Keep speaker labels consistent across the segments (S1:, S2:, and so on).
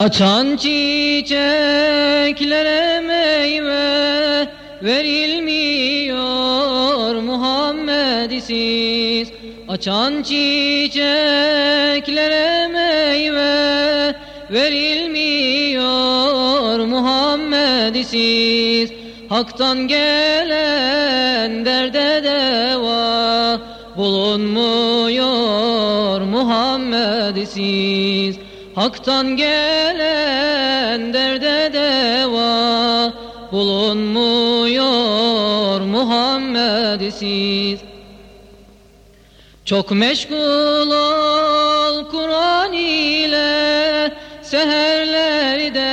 S1: Açan çiçeklere meyve verilmiyor Muhammed'siz Açan çiçeklere meyve verilmiyor Muhammed'siz Hak'tan gelen derde deva bulunmuyor Muhammed'siz Hak'tan gelen derde deva bulunmuyor Muhammed'siz Çok meşgul ol Kur'an ile Seherlerde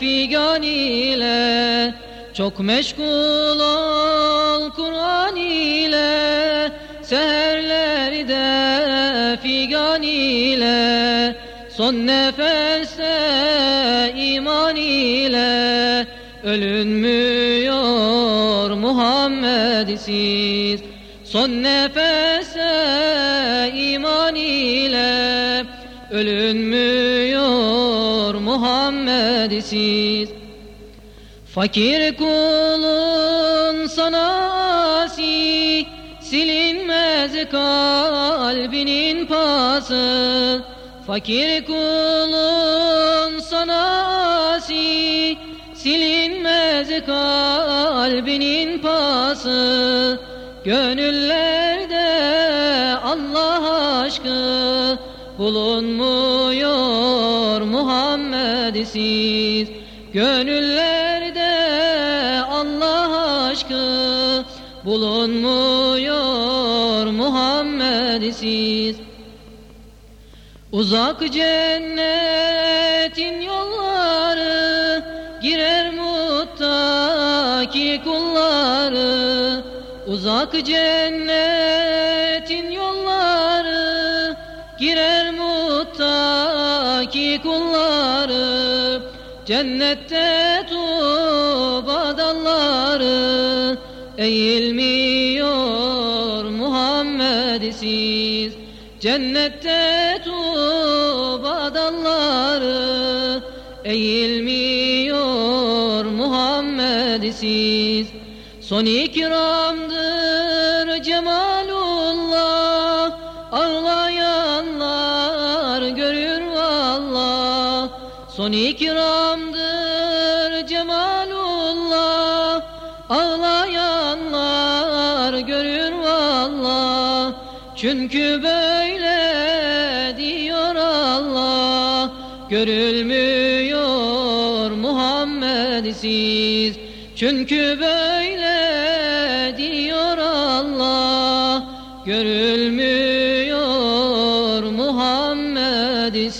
S1: figan ile. Çok meşgul ol Kur'an ile Seherlerde figan ile Son nefeste iman ile ölünmüyor Muhammed'siz Son nefeste iman ile ölünmüyor Muhammed'siz Fakir kulun sana asi Silinmez kalbinin pası Fakir kulun sana asi Silinmez kalbinin pası. Gönüllerde Allah aşkı Bulunmuyor Muhammed'siz Gönüllerde Allah aşkı Bulunmuyor Muhammed'siz Uzak cennetin yolları girer muttaki kulları. Uzak cennetin yolları girer muttaki kulları. Cennette tuba dalları eğilmiyor Muhammed'siz Cennette tuba dalları eğilmiyor Muhammed'siz Son ikramdır cemalullah Ağlayanlar görür vallah Son ikramdır cemalullah Çünkü böyle diyor Allah Görülmüyor Muhammed'siz Çünkü böyle diyor Allah Görülmüyor Muhammed'siz